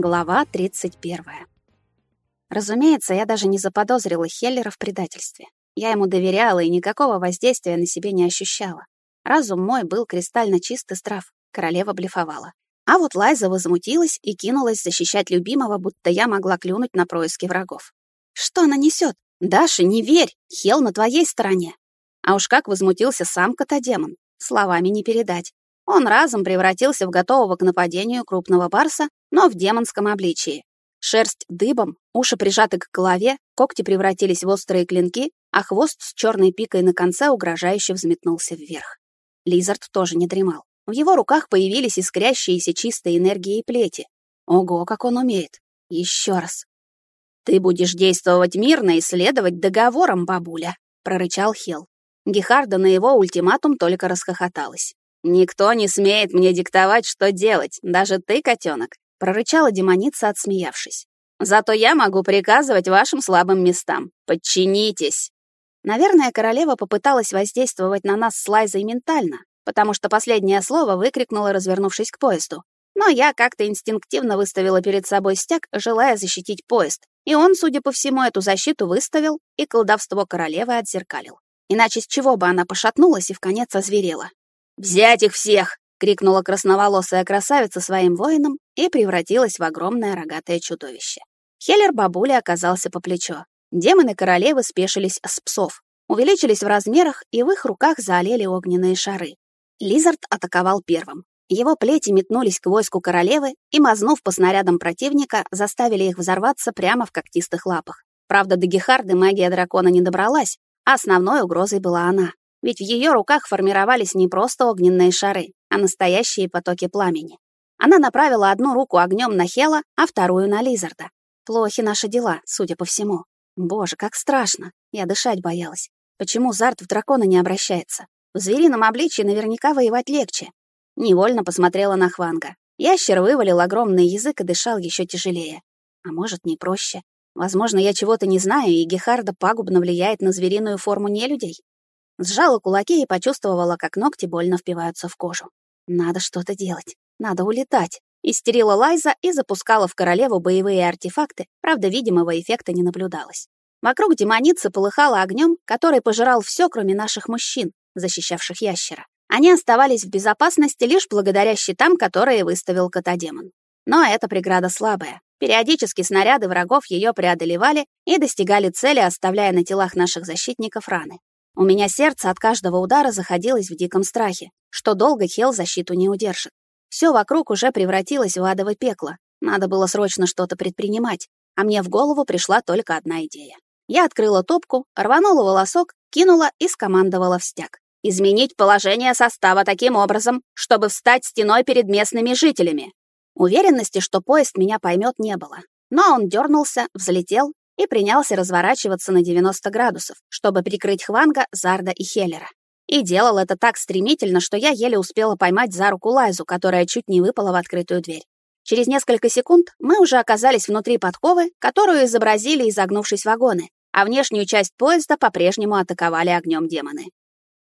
Глава 31. Разумеется, я даже не заподозрила Хеллера в предательстве. Я ему доверяла и никакого воздействия на себе не ощущала. Разум мой был кристально чист и здрав. Королева блефовала. А вот Лайза возмутилась и кинулась защищать любимого, будто я могла клюнуть на происки врагов. Что она несет? Даша, не верь! Хел на твоей стороне. А уж как возмутился сам котодемон. Словами не передать. Он разом превратился в готового к нападению крупного барса, но в демонском обличии. Шерсть дыбом, уши прижаты к голове, когти превратились в острые клинки, а хвост с черной пикой на конце угрожающе взметнулся вверх. Лизард тоже не дремал. В его руках появились искрящиеся чистой энергией плети. Ого, как он умеет. Еще раз. «Ты будешь действовать мирно и следовать договорам, бабуля», — прорычал Хел. Гехарда на его ультиматум только расхохоталась. «Никто не смеет мне диктовать, что делать, даже ты, котенок», — прорычала демоница, отсмеявшись. «Зато я могу приказывать вашим слабым местам. Подчинитесь!» Наверное, королева попыталась воздействовать на нас с Лайзой ментально, потому что последнее слово выкрикнула, развернувшись к поезду. Но я как-то инстинктивно выставила перед собой стяг, желая защитить поезд, и он, судя по всему, эту защиту выставил и колдовство королевы отзеркалил. Иначе с чего бы она пошатнулась и в конец озверела? «Взять их всех!» — крикнула красноволосая красавица своим воинам и превратилась в огромное рогатое чудовище. Хеллер бабули оказался по плечо. Демоны королевы спешились с псов, увеличились в размерах, и в их руках заолели огненные шары. Лизард атаковал первым. Его плети метнулись к войску королевы и, мазнув по снарядам противника, заставили их взорваться прямо в когтистых лапах. Правда, до Гехарды магия дракона не добралась, а основной угрозой была она. Ведь в ее руках формировались не просто огненные шары, а настоящие потоки пламени. Она направила одну руку огнем на Хела, а вторую на Лизарда. Плохи наши дела, судя по всему. Боже, как страшно. Я дышать боялась. Почему Зарт в дракона не обращается? В зверином обличье наверняка воевать легче. Невольно посмотрела на Хванга. Ящер вывалил огромный язык и дышал еще тяжелее. А может, не проще. Возможно, я чего-то не знаю, и Гехарда пагубно влияет на звериную форму нелюдей. Сжала кулаки и почувствовала, как ногти больно впиваются в кожу. Надо что-то делать. Надо улетать. Истерила Лайза и запускала в королеву боевые артефакты, правда, видимого эффекта не наблюдалось. Вокруг демоницы полыхало огнем, который пожирал все, кроме наших мужчин, защищавших ящера. Они оставались в безопасности лишь благодаря щитам, которые выставил котодемон. Но эта преграда слабая. Периодически снаряды врагов ее преодолевали и достигали цели, оставляя на телах наших защитников раны. У меня сердце от каждого удара заходилось в диком страхе, что долго Хел защиту не удержит. Все вокруг уже превратилось в адово пекло. Надо было срочно что-то предпринимать, а мне в голову пришла только одна идея. Я открыла топку, рванула волосок, кинула и скомандовала в стяг. Изменить положение состава таким образом, чтобы встать стеной перед местными жителями. Уверенности, что поезд меня поймет, не было. Но он дернулся, взлетел и принялся разворачиваться на 90 градусов, чтобы прикрыть Хванга, Зарда и Хеллера. И делал это так стремительно, что я еле успела поймать за руку Лайзу, которая чуть не выпала в открытую дверь. Через несколько секунд мы уже оказались внутри подковы, которую изобразили изогнувшись вагоны, а внешнюю часть поезда по-прежнему атаковали огнем демоны.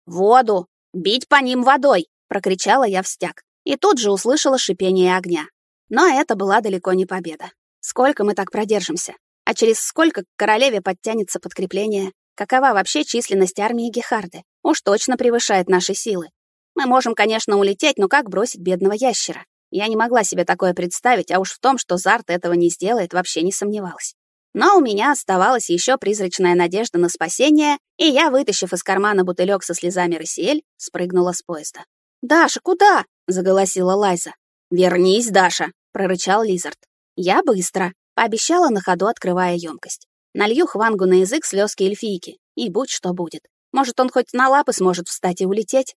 «Воду! Бить по ним водой!» — прокричала я в стяг. И тут же услышала шипение огня. Но это была далеко не победа. Сколько мы так продержимся? А через сколько к королеве подтянется подкрепление? Какова вообще численность армии Гехарды? Уж точно превышает наши силы. Мы можем, конечно, улететь, но как бросить бедного ящера? Я не могла себе такое представить, а уж в том, что Зарт этого не сделает, вообще не сомневалась. Но у меня оставалась еще призрачная надежда на спасение, и я, вытащив из кармана бутылек со слезами Рассиэль, спрыгнула с поезда. «Даша, куда?» — заголосила Лайза. «Вернись, Даша!» — прорычал Лизард. «Я быстро!» Пообещала на ходу, открывая емкость. Налью Хвангу на язык слезки эльфийки, и будь что будет. Может, он хоть на лапы сможет встать и улететь?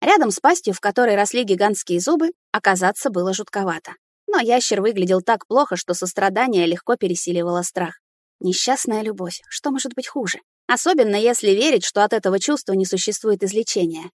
Рядом с пастью, в которой росли гигантские зубы, оказаться было жутковато. Но ящер выглядел так плохо, что сострадание легко пересиливало страх. Несчастная любовь, что может быть хуже? Особенно если верить, что от этого чувства не существует излечения.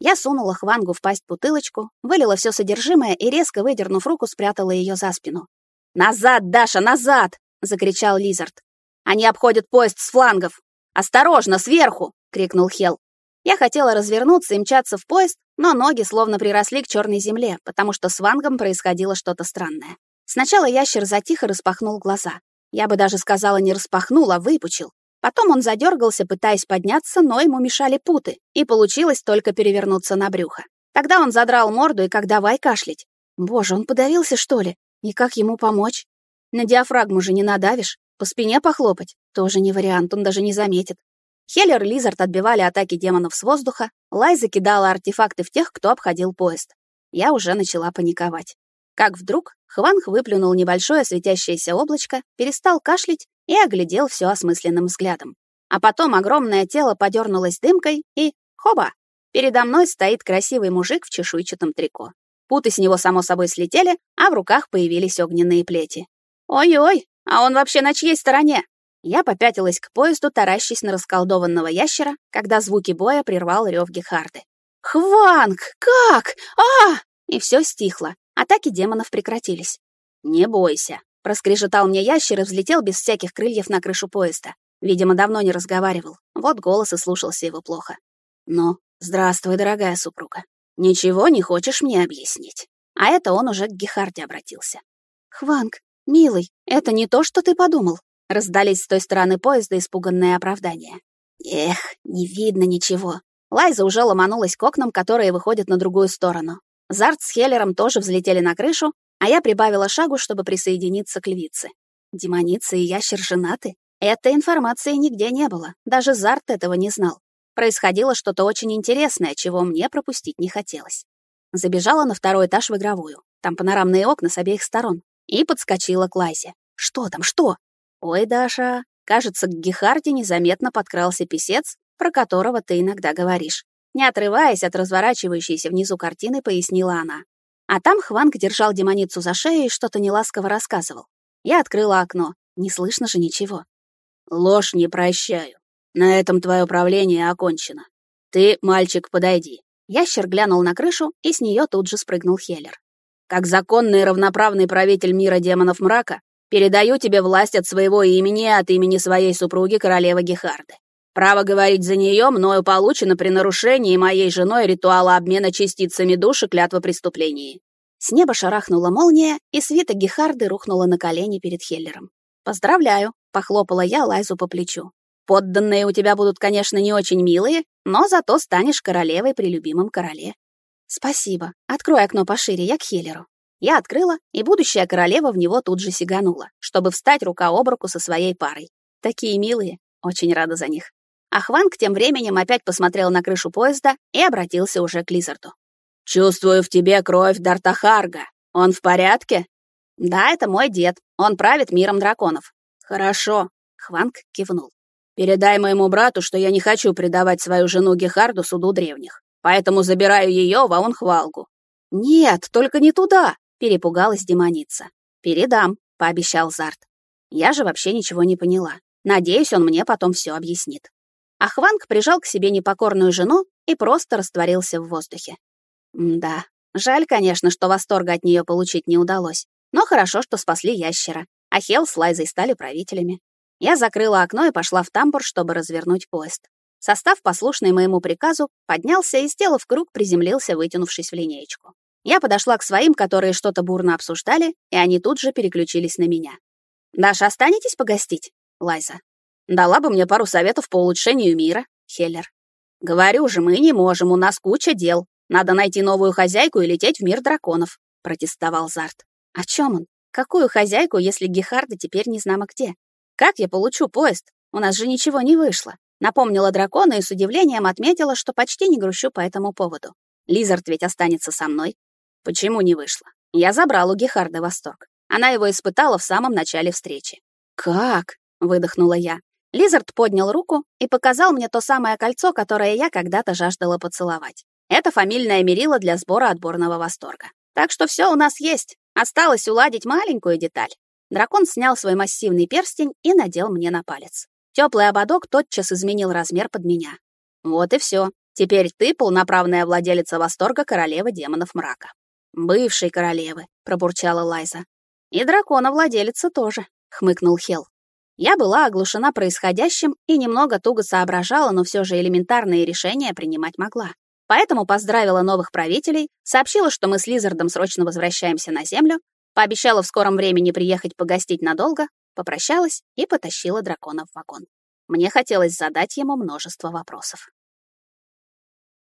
Я сунула Хвангу в пасть бутылочку, вылила все содержимое и, резко выдернув руку, спрятала ее за спину. «Назад, Даша, назад!» — закричал Лизард. «Они обходят поезд с флангов! Осторожно, сверху!» — крикнул Хел. Я хотела развернуться и мчаться в поезд, но ноги словно приросли к черной земле, потому что с Вангом происходило что-то странное. Сначала ящер затих и распахнул глаза. Я бы даже сказала, не распахнул, а выпучил. Потом он задергался, пытаясь подняться, но ему мешали путы, и получилось только перевернуться на брюхо. Тогда он задрал морду и как давай кашлять. Боже, он подавился, что ли? И как ему помочь? На диафрагму же не надавишь. По спине похлопать тоже не вариант, он даже не заметит. Хеллер и Лизард отбивали атаки демонов с воздуха, Лайза кидала артефакты в тех, кто обходил поезд. Я уже начала паниковать. Как вдруг Хванг выплюнул небольшое светящееся облачко, перестал кашлять и оглядел все осмысленным взглядом. А потом огромное тело подернулось дымкой и... Хоба! Передо мной стоит красивый мужик в чешуйчатом трико. Путы с него, само собой, слетели, а в руках появились огненные плети. Ой-ой, а он вообще на чьей стороне? Я попятилась к поезду, таращась на расколдованного ящера, когда звуки боя прервал рев Гехарды. «Хванг! Как? а И все стихло. Атаки демонов прекратились. «Не бойся», — проскрежетал мне ящер и взлетел без всяких крыльев на крышу поезда. Видимо, давно не разговаривал. Вот голос и слушался его плохо. «Ну, здравствуй, дорогая супруга. Ничего не хочешь мне объяснить?» А это он уже к Гехарде обратился. «Хванг, «Милый, это не то, что ты подумал», — раздались с той стороны поезда испуганные оправдания. «Эх, не видно ничего». Лайза уже ломанулась к окнам, которые выходят на другую сторону. Зарт с Хеллером тоже взлетели на крышу, а я прибавила шагу, чтобы присоединиться к львице. Демоница и ящер женаты? Этой информации нигде не было, даже Зарт этого не знал. Происходило что-то очень интересное, чего мне пропустить не хотелось. Забежала на второй этаж в игровую. Там панорамные окна с обеих сторон и подскочила к Лазе. «Что там, что?» «Ой, Даша, кажется, к Гехарде незаметно подкрался писец, про которого ты иногда говоришь». Не отрываясь от разворачивающейся внизу картины, пояснила она. А там Хванг держал демоницу за шею и что-то неласково рассказывал. Я открыла окно. Не слышно же ничего. «Ложь не прощаю. На этом твое правление окончено. Ты, мальчик, подойди». Ящер глянул на крышу, и с нее тут же спрыгнул Хеллер. Как законный и равноправный правитель мира демонов мрака, передаю тебе власть от своего имени и от имени своей супруги, королевы Гехарды. Право говорить за нее мною получено при нарушении моей женой ритуала обмена частицами души клятвы преступлений. С неба шарахнула молния, и свита Гехарды рухнула на колени перед Хеллером. «Поздравляю», — похлопала я Лайзу по плечу. «Подданные у тебя будут, конечно, не очень милые, но зато станешь королевой при любимом короле. «Спасибо. Открой окно пошире, я к Хеллеру». Я открыла, и будущая королева в него тут же сиганула, чтобы встать рука об руку со своей парой. Такие милые, очень рада за них. А Хванг тем временем опять посмотрел на крышу поезда и обратился уже к Лизарду. «Чувствую в тебе кровь Дартахарга. Он в порядке?» «Да, это мой дед. Он правит миром драконов». «Хорошо», — Хванг кивнул. «Передай моему брату, что я не хочу предавать свою жену Гехарду суду древних поэтому забираю ее в Аунхвалгу». «Нет, только не туда!» — перепугалась демоница. «Передам», — пообещал Зарт. Я же вообще ничего не поняла. Надеюсь, он мне потом все объяснит. Ахванг прижал к себе непокорную жену и просто растворился в воздухе. да, жаль, конечно, что восторга от нее получить не удалось. Но хорошо, что спасли ящера, а Хел с Лайзой стали правителями. Я закрыла окно и пошла в тамбур, чтобы развернуть поезд. Состав, послушный моему приказу, поднялся и, сделав круг, приземлился, вытянувшись в линеечку. Я подошла к своим, которые что-то бурно обсуждали, и они тут же переключились на меня. «Даша, останетесь погостить?» Лайза. «Дала бы мне пару советов по улучшению мира», Хеллер. «Говорю же, мы не можем, у нас куча дел. Надо найти новую хозяйку и лететь в мир драконов», протестовал Зарт. «О чем он? Какую хозяйку, если Гехарда теперь не знамо где? Как я получу поезд? У нас же ничего не вышло». Напомнила дракона и с удивлением отметила, что почти не грущу по этому поводу. Лизард ведь останется со мной. Почему не вышло? Я забрал у Гехарда восторг. Она его испытала в самом начале встречи. «Как?» — выдохнула я. Лизард поднял руку и показал мне то самое кольцо, которое я когда-то жаждала поцеловать. Это фамильное мерило для сбора отборного восторга. Так что все у нас есть. Осталось уладить маленькую деталь. Дракон снял свой массивный перстень и надел мне на палец. Теплый ободок тотчас изменил размер под меня. Вот и все. Теперь ты полноправная владелица восторга королевы демонов мрака. Бывшей королевы, пробурчала Лайза. И дракона владелица тоже, хмыкнул Хел. Я была оглушена происходящим и немного туго соображала, но все же элементарные решения принимать могла. Поэтому поздравила новых правителей, сообщила, что мы с Лизардом срочно возвращаемся на Землю, Пообещала в скором времени приехать погостить надолго, попрощалась и потащила дракона в вагон. Мне хотелось задать ему множество вопросов.